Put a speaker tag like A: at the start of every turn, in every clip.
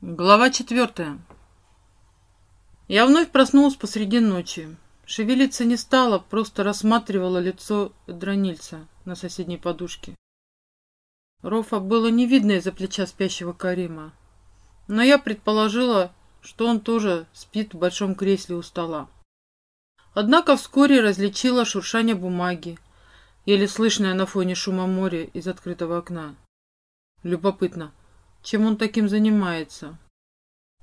A: Глава четвертая. Я вновь проснулась посреди ночи. Шевелиться не стала, просто рассматривала лицо дронильца на соседней подушке. Рофа было не видно из-за плеча спящего Карима, но я предположила, что он тоже спит в большом кресле у стола. Однако вскоре различила шуршание бумаги, еле слышное на фоне шума моря из открытого окна. Любопытно, чем он таким занимается.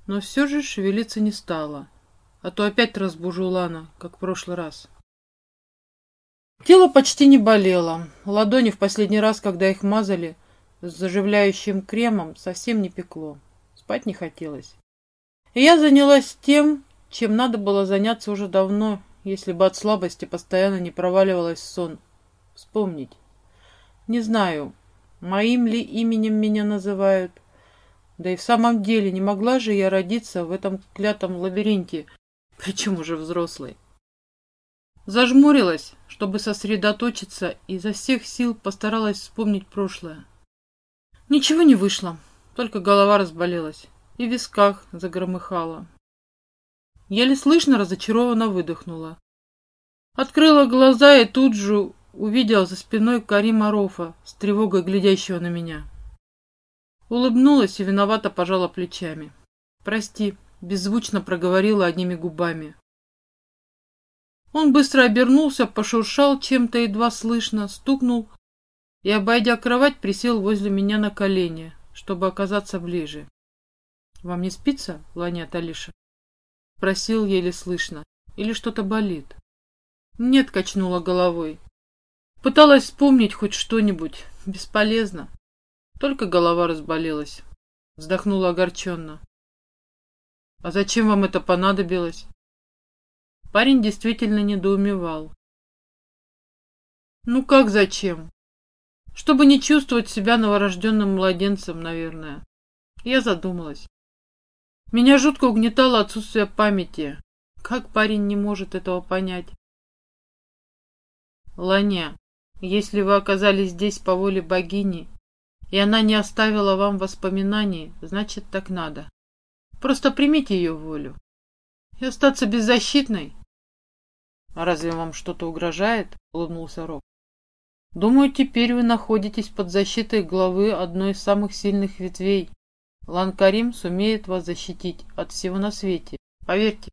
A: Но все же шевелиться не стала, а то опять разбужу Лана, как в прошлый раз. Тело почти не болело, ладони в последний раз, когда их мазали с заживляющим кремом, совсем не пекло. Спать не хотелось. И я занялась тем, чем надо было заняться уже давно, если бы от слабости постоянно не проваливалась в сон. Вспомнить. Не знаю, моим ли именем меня называют, да и в самом деле не могла же я родиться в этом клятом лабиринте, причем уже взрослой. Зажмурилась, чтобы сосредоточиться, и изо всех сил постаралась вспомнить прошлое. Ничего не вышло, только голова разболелась и в висках загромыхала. Еле слышно разочарованно выдохнула. Открыла глаза и тут же увидела за спиной Карима Рофа с тревогой глядящего на меня. Улыбнулась и виновато пожала плечами. «Прости», — беззвучно проговорила одними губами. Он быстро обернулся, пошуршал чем-то едва слышно, стукнул и, обойдя кровать, присел возле меня на колени, чтобы оказаться ближе. «Вам не спится, Ланя Талиша?» Просил еле слышно. «Или что-то болит?» «Нет», — качнула головой. Пыталась вспомнить хоть что-нибудь. Бесполезно. Только голова разболелась. Вздохнула огорченно. «А зачем вам это понадобилось?» Парень действительно недоумевал. «Ну как зачем?» «Чтобы не чувствовать себя новорожденным младенцем, наверное». Я задумалась. Меня жутко угнетало отсутствие памяти. Как парень не может этого понять? Ланя, если вы оказались здесь по воле богини, и она не оставила вам воспоминаний, значит, так надо. Просто примите ее волю. И остаться беззащитной. А разве вам что-то угрожает? Улыбнулся Рок. Думаю, теперь вы находитесь под защитой главы одной из самых сильных ветвей. Ланкарим сумеет вас защитить от всего на свете. Поверьте.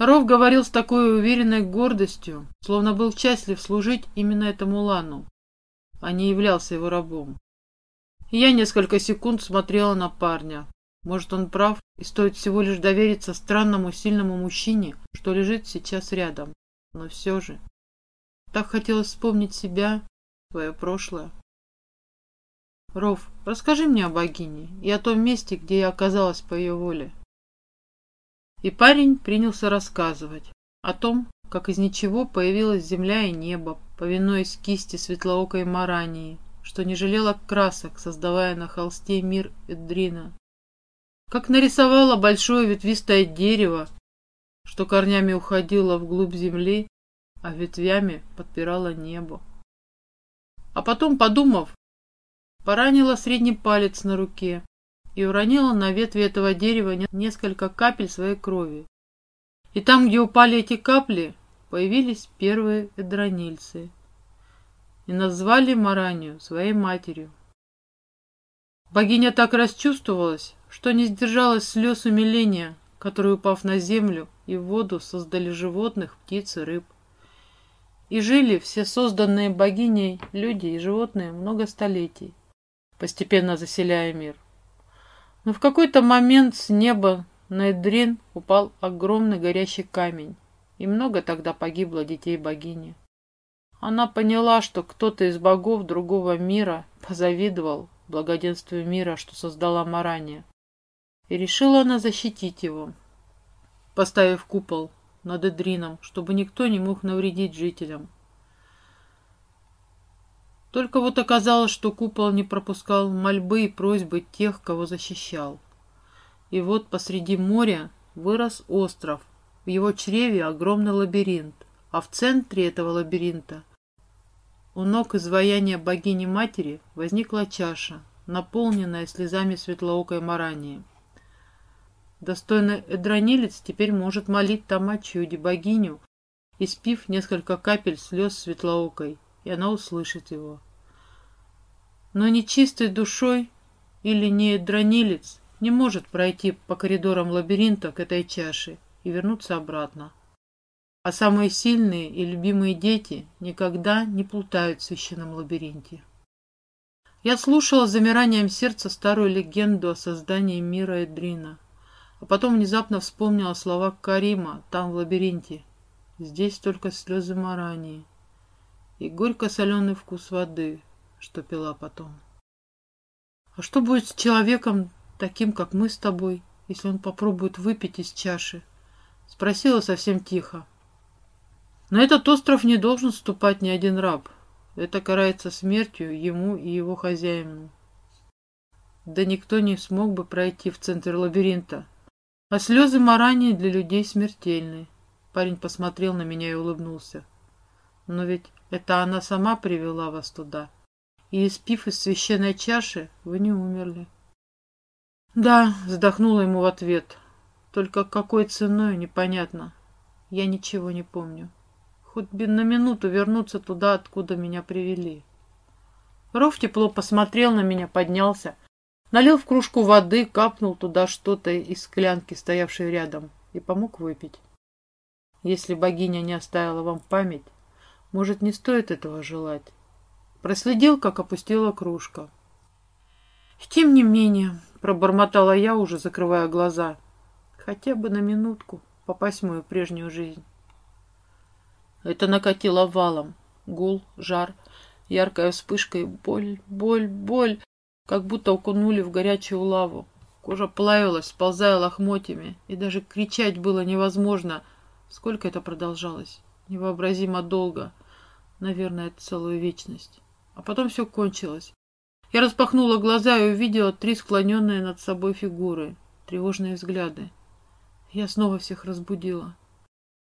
A: Ров говорил с такой уверенной гордостью, словно был счастлив служить именно этому Лану а не являлся его рабом. я несколько секунд смотрела на парня. Может, он прав, и стоит всего лишь довериться странному сильному мужчине, что лежит сейчас рядом. Но все же... Так хотелось вспомнить себя, свое прошлое. Ров, расскажи мне о богине и о том месте, где я оказалась по ее воле. И парень принялся рассказывать о том, как из ничего появилась земля и небо, повинуясь кисти светлоокой Марании, что не жалела красок, создавая на холсте мир Эдрина. Как нарисовала большое ветвистое дерево, что корнями уходило вглубь земли, а ветвями подпирало небо. А потом, подумав, поранила средний палец на руке и уронила на ветви этого дерева несколько капель своей крови. И там, где упали эти капли, появились первые эдронильцы и назвали Маранию своей матерью. Богиня так расчувствовалась, что не сдержалась слез умиления, которые, упав на землю и в воду, создали животных, птиц и рыб. И жили все созданные богиней люди и животные много столетий, постепенно заселяя мир. Но в какой-то момент с неба на Эдрин упал огромный горящий камень, и много тогда погибло детей богини. Она поняла, что кто-то из богов другого мира позавидовал благоденствию мира, что создала Марания, и решила она защитить его, поставив купол над Эдрином, чтобы никто не мог навредить жителям. Только вот оказалось, что купол не пропускал мольбы и просьбы тех, кого защищал. И вот посреди моря вырос остров. В его чреве огромный лабиринт, а в центре этого лабиринта у ног изваяния богини-матери возникла чаша, наполненная слезами светлоокой марании. Достойный эдронилец теперь может молить там о чуде богиню, испив несколько капель слез светлоокой, и она услышит его. Но нечистой душой или не эдронилец не может пройти по коридорам лабиринта к этой чаше и вернуться обратно. А самые сильные и любимые дети никогда не плутают в священном лабиринте. Я слушала замиранием сердца старую легенду о создании мира Эдрина, а потом внезапно вспомнила слова Карима там, в лабиринте. Здесь только слезы марании и горько-соленый вкус воды, что пила потом. А что будет с человеком, таким, как мы с тобой, если он попробует выпить из чаши? Спросила совсем тихо. На этот остров не должен ступать ни один раб. Это карается смертью ему и его хозяину. Да никто не смог бы пройти в центр лабиринта. А слезы Марани для людей смертельны. Парень посмотрел на меня и улыбнулся. Но ведь это она сама привела вас туда. И, испив из священной чаши, вы не умерли. Да, вздохнула ему в ответ. Только какой ценой, непонятно. Я ничего не помню хоть бы на минуту вернуться туда, откуда меня привели. Ров тепло посмотрел на меня, поднялся, налил в кружку воды, капнул туда что-то из склянки, стоявшей рядом, и помог выпить. Если богиня не оставила вам память, может, не стоит этого желать. Проследил, как опустила кружка. Тем не менее, пробормотала я, уже закрывая глаза, хотя бы на минутку попасть в мою прежнюю жизнь. Это накатило валом. Гул, жар, яркая вспышка и боль, боль, боль, как будто окунули в горячую лаву. Кожа плавилась, сползая лохмотьями, и даже кричать было невозможно. Сколько это продолжалось? Невообразимо долго. Наверное, целую вечность. А потом все кончилось. Я распахнула глаза и увидела три склоненные над собой фигуры, тревожные взгляды. Я снова всех разбудила.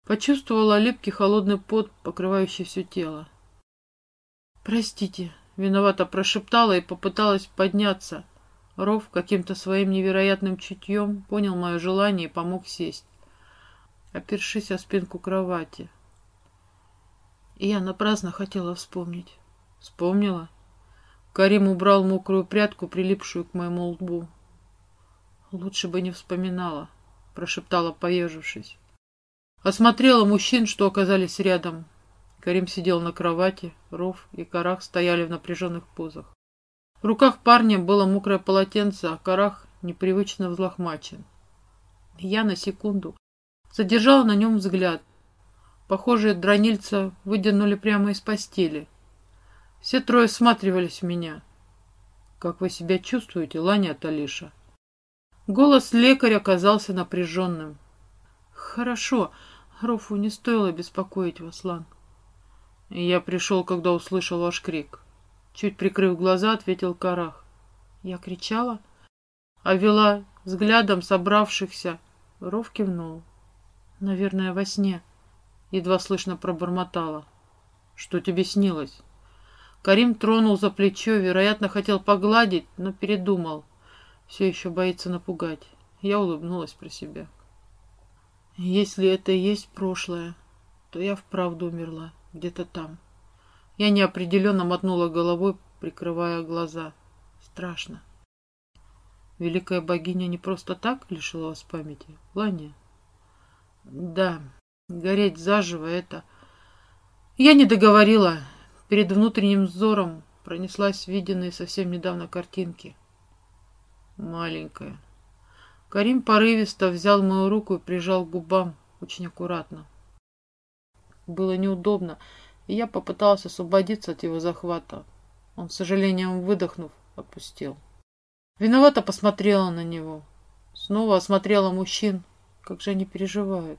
A: Почувствовала липкий холодный пот, покрывающий все тело. «Простите», — виновато прошептала и попыталась подняться. Ров каким-то своим невероятным чутьем понял мое желание и помог сесть, опершись о спинку кровати. И я напрасно хотела вспомнить. Вспомнила. Карим убрал мокрую прядку, прилипшую к моему лбу. «Лучше бы не вспоминала», — прошептала, поежившись. Осмотрела мужчин, что оказались рядом. Карим сидел на кровати, Ров и Карах стояли в напряженных позах. В руках парня было мокрое полотенце, а Карах непривычно взлохмачен. Я на секунду задержала на нем взгляд. Похоже, дронильца выдернули прямо из постели. Все трое всматривались в меня. «Как вы себя чувствуете, Ланя Талиша?» Голос лекаря оказался напряженным. «Хорошо», Руфу не стоило беспокоить вас, Лан. Я пришел, когда услышал ваш крик. Чуть прикрыв глаза, ответил Карах. Я кричала, а вела взглядом собравшихся. Ров кивнул. Наверное, во сне. Едва слышно пробормотала. Что тебе снилось? Карим тронул за плечо, вероятно, хотел погладить, но передумал. Все еще боится напугать. Я улыбнулась про себя. Если это и есть прошлое, то я вправду умерла где-то там. Я неопределенно мотнула головой, прикрывая глаза. Страшно. Великая богиня не просто так лишила вас памяти, Ланя? Да, гореть заживо это... Я не договорила. Перед внутренним взором пронеслась виденные совсем недавно картинки. Маленькая, Карим порывисто взял мою руку и прижал к губам, очень аккуратно. Было неудобно, и я попыталась освободиться от его захвата. Он, с сожалением выдохнув, отпустил. Виновато посмотрела на него. Снова осмотрела мужчин. Как же они переживают.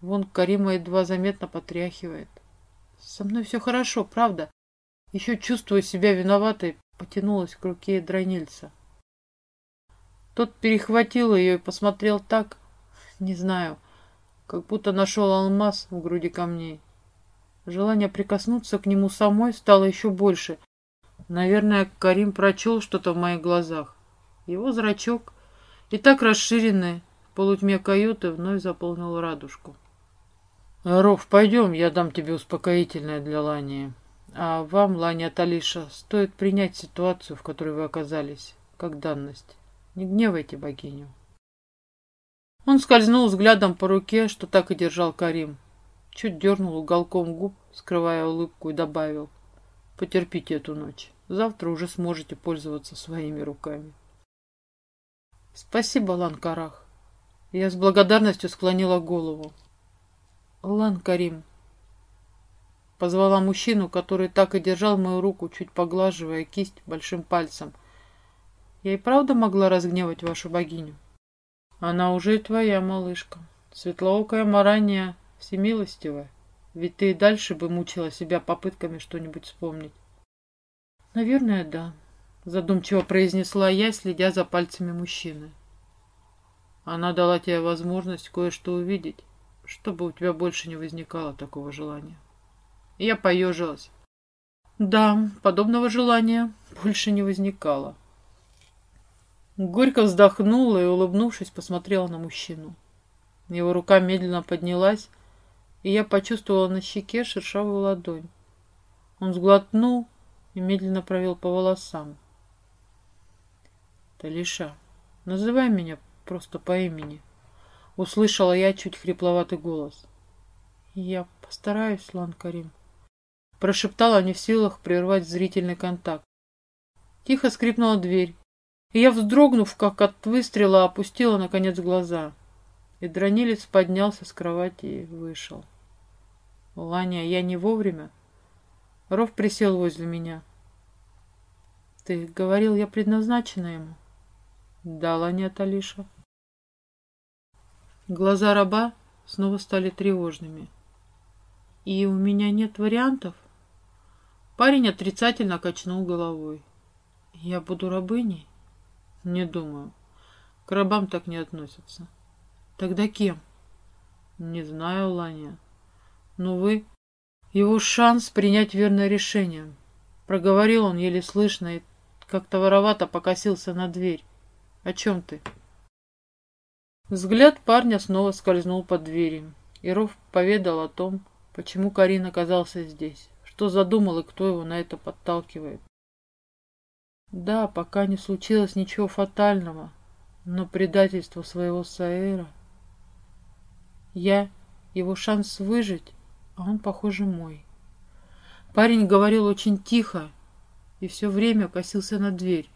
A: Вон Карима едва заметно потряхивает. Со мной все хорошо, правда. Еще чувствую себя виноватой, потянулась к руке дранильца. Тот перехватил ее и посмотрел так, не знаю, как будто нашел алмаз в груди камней. Желание прикоснуться к нему самой стало еще больше. Наверное, Карим прочел что-то в моих глазах. Его зрачок, и так расширенный, в полутьме каюты, вновь заполнил радужку. «Ров, пойдем, я дам тебе успокоительное для Лании. А вам, Лания Талиша, стоит принять ситуацию, в которой вы оказались, как данность. Не гневайте богиню». Он скользнул взглядом по руке, что так и держал Карим. Чуть дернул уголком губ, скрывая улыбку, и добавил. «Потерпите эту ночь. Завтра уже сможете пользоваться своими руками». «Спасибо, Ланкарах». Я с благодарностью склонила голову. «Лан Карим». Позвала мужчину, который так и держал мою руку, чуть поглаживая кисть большим пальцем. «Я и правда могла разгневать вашу богиню?» Она уже твоя, малышка. Светлоокая Марания всемилостивая. Ведь ты и дальше бы мучила себя попытками что-нибудь вспомнить. Наверное, да. Задумчиво произнесла я, следя за пальцами мужчины. Она дала тебе возможность кое-что увидеть, чтобы у тебя больше не возникало такого желания. я поежилась. Да, подобного желания больше не возникало. Горько вздохнула и, улыбнувшись, посмотрела на мужчину. Его рука медленно поднялась, и я почувствовала на щеке шершавую ладонь. Он сглотнул и медленно провел по волосам. «Талиша, называй меня просто по имени», — услышала я чуть хрипловатый голос. «Я постараюсь, Лан Карим», — прошептала не в силах прервать зрительный контакт. Тихо скрипнула дверь, я, вздрогнув, как от выстрела, опустила, наконец, глаза. И дронилец поднялся с кровати и вышел. «Ланя, я не вовремя?» Ров присел возле меня. «Ты говорил, я предназначена ему?» «Да, Ланя Талиша». Глаза раба снова стали тревожными. «И у меня нет вариантов?» Парень отрицательно качнул головой. «Я буду рабыней?» Не думаю. К рабам так не относятся. Тогда кем? Не знаю, Ланя. Но вы... Его шанс принять верное решение. Проговорил он еле слышно и как-то воровато покосился на дверь. О чем ты? Взгляд парня снова скользнул под дверью. Иров поведал о том, почему Карин оказался здесь, что задумал и кто его на это подталкивает. Да, пока не случилось ничего фатального, но предательство своего Саэра... Я его шанс выжить, а он, похоже, мой. Парень говорил очень тихо и все время косился на дверь.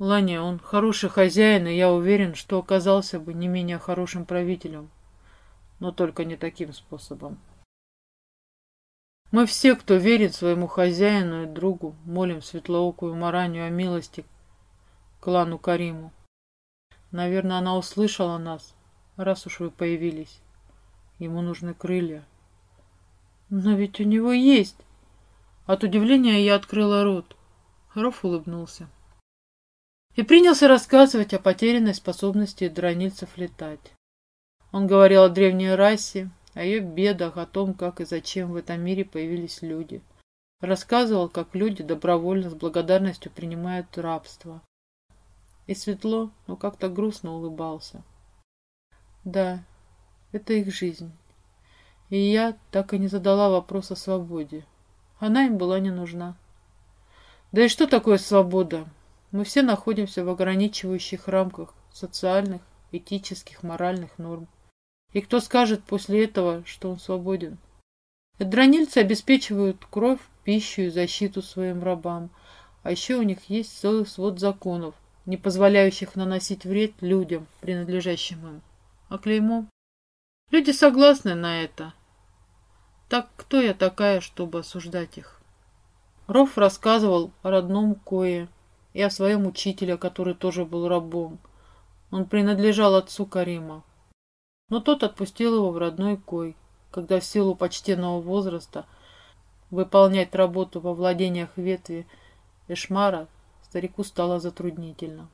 A: Ланя, он хороший хозяин, и я уверен, что оказался бы не менее хорошим правителем, но только не таким способом. Мы все, кто верит своему хозяину и другу, молим светлоокую Маранию о милости клану Кариму. Наверное, она услышала нас, раз уж вы появились. Ему нужны крылья. Но ведь у него есть. От удивления я открыла рот. Роф улыбнулся. И принялся рассказывать о потерянной способности дронильцев летать. Он говорил о древней расе, о ее бедах, о том, как и зачем в этом мире появились люди. Рассказывал, как люди добровольно с благодарностью принимают рабство. И светло, но как-то грустно улыбался. Да, это их жизнь. И я так и не задала вопрос о свободе. Она им была не нужна. Да и что такое свобода? Мы все находимся в ограничивающих рамках социальных, этических, моральных норм. И кто скажет после этого, что он свободен? Дронильцы обеспечивают кровь, пищу и защиту своим рабам. А еще у них есть целый свод законов, не позволяющих наносить вред людям, принадлежащим им. А клеймо? Люди согласны на это. Так кто я такая, чтобы осуждать их? Роф рассказывал о родном Кое и о своем учителе, который тоже был рабом. Он принадлежал отцу Карима. Но тот отпустил его в родной кой, когда в силу почтенного возраста выполнять работу во владениях ветви Эшмара старику стало затруднительно.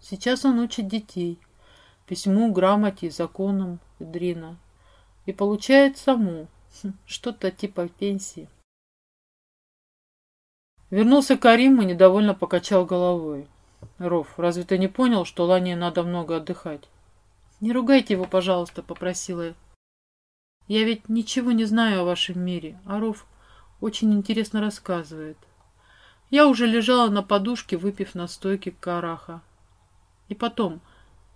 A: Сейчас он учит детей письму, грамоте, законам Дрина и получает саму что-то типа пенсии. Вернулся Карим и недовольно покачал головой. «Ров, разве ты не понял, что Лане надо много отдыхать?» «Не ругайте его, пожалуйста», — попросила я. «Я ведь ничего не знаю о вашем мире, а Ров очень интересно рассказывает. Я уже лежала на подушке, выпив настойки караха. И потом,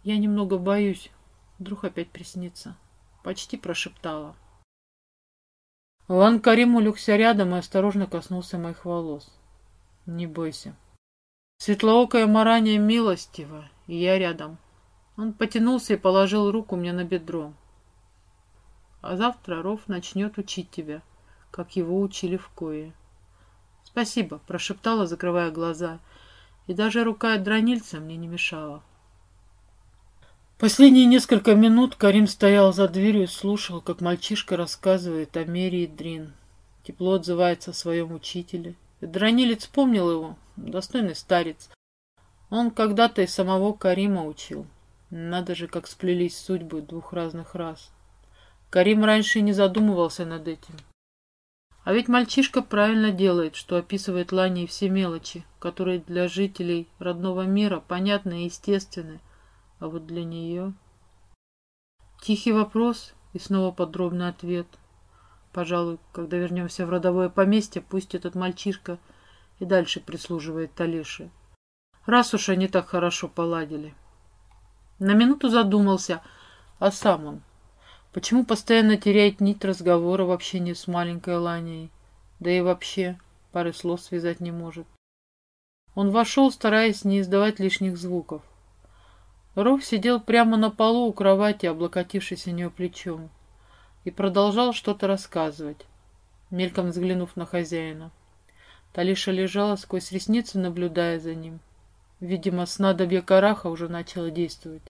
A: я немного боюсь, вдруг опять приснится. Почти прошептала. Лан Карим улегся рядом и осторожно коснулся моих волос. Не бойся. Светлоокая Марания милостива, и я рядом. Он потянулся и положил руку мне на бедро. А завтра Ров начнет учить тебя, как его учили в кое. «Спасибо», — прошептала, закрывая глаза, и даже рука от дранильца мне не мешала. Последние несколько минут Карим стоял за дверью и слушал, как мальчишка рассказывает о Мере и Дрин. Тепло отзывается о своем учителе. Дранилец помнил его, достойный старец. Он когда-то и самого Карима учил. Надо же, как сплелись судьбы двух разных рас. Карим раньше не задумывался над этим. А ведь мальчишка правильно делает, что описывает Лане все мелочи, которые для жителей родного мира понятны и естественны, а вот для нее... Тихий вопрос и снова подробный ответ. Пожалуй, когда вернемся в родовое поместье, пусть этот мальчишка и дальше прислуживает Талише. Раз уж они так хорошо поладили. На минуту задумался, а сам он. Почему постоянно теряет нить разговора в общении с маленькой Ланией? Да и вообще, пары слов связать не может. Он вошел, стараясь не издавать лишних звуков. Ров сидел прямо на полу у кровати, облокотившись о нее плечом, и продолжал что-то рассказывать, мельком взглянув на хозяина. Талиша лежала сквозь ресницы, наблюдая за ним. Видимо, снадобье караха уже начало действовать.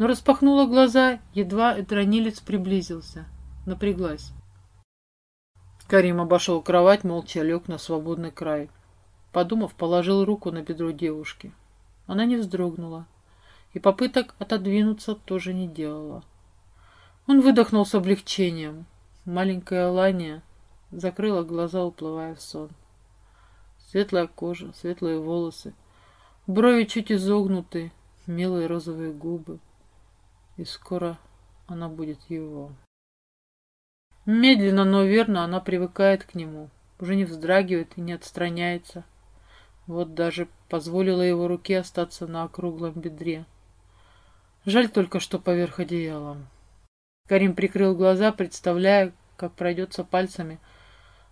A: Но распахнула глаза, едва этронилец приблизился. Напряглась. Карим обошел кровать, молча лег на свободный край. Подумав, положил руку на бедро девушки. Она не вздрогнула и попыток отодвинуться тоже не делала. Он выдохнул с облегчением. Маленькая Лания закрыла глаза, уплывая в сон. Светлая кожа, светлые волосы, брови чуть изогнуты, милые розовые губы. И скоро она будет его. Медленно, но верно она привыкает к нему, уже не вздрагивает и не отстраняется. Вот даже позволила его руке остаться на округлом бедре. Жаль только, что поверх одеяла. Карим прикрыл глаза, представляя, как пройдется пальцами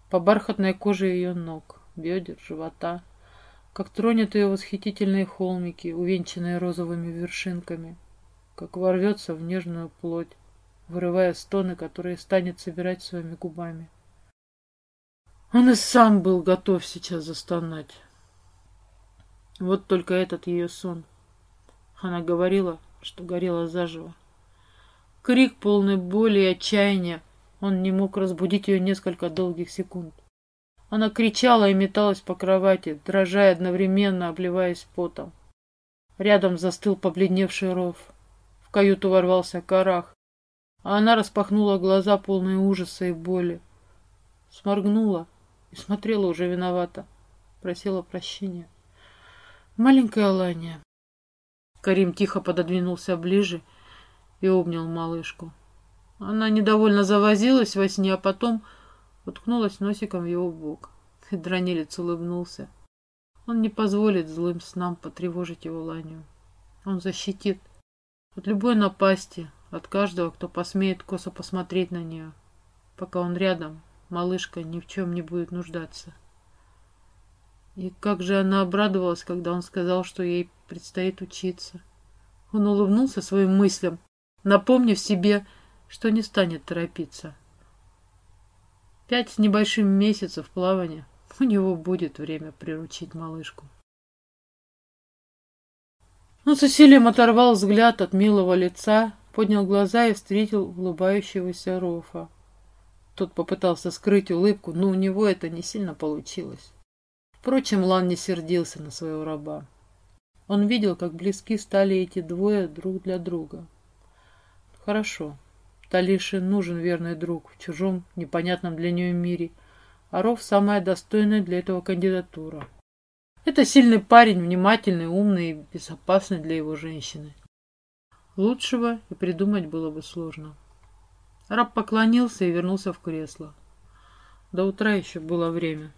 A: по бархатной коже ее ног, бедер, живота, как тронет ее восхитительные холмики, увенчанные розовыми вершинками, как ворвется в нежную плоть, вырывая стоны, которые станет собирать своими губами. Он и сам был готов сейчас застонать. Вот только этот ее сон. Она говорила, что горела заживо. Крик полный боли и отчаяния. Он не мог разбудить ее несколько долгих секунд. Она кричала и металась по кровати, дрожа одновременно, обливаясь потом. Рядом застыл побледневший ров. В каюту ворвался карах, а она распахнула глаза, полные ужаса и боли. Сморгнула и смотрела уже виновата. Просила прощения. Маленькая Алания. Карим тихо пододвинулся ближе и обнял малышку. Она недовольно завозилась во сне, а потом уткнулась носиком в его бок. И Дранилец улыбнулся. Он не позволит злым снам потревожить его ланию. Он защитит от любой напасти, от каждого, кто посмеет косо посмотреть на нее. Пока он рядом, малышка ни в чем не будет нуждаться. И как же она обрадовалась, когда он сказал, что ей предстоит учиться. Он улыбнулся своим мыслям, напомнив себе, что не станет торопиться. Пять с небольшим месяцев плавания у него будет время приручить малышку. Он с усилием оторвал взгляд от милого лица, поднял глаза и встретил улыбающегося Рофа. Тот попытался скрыть улыбку, но у него это не сильно получилось. Впрочем, Лан не сердился на своего раба. Он видел, как близки стали эти двое друг для друга. Хорошо. Талише нужен верный друг в чужом, непонятном для нее мире. Аров самая достойная для этого кандидатура. Это сильный парень, внимательный, умный и безопасный для его женщины. Лучшего и придумать было бы сложно. Раб поклонился и вернулся в кресло. До утра еще было время.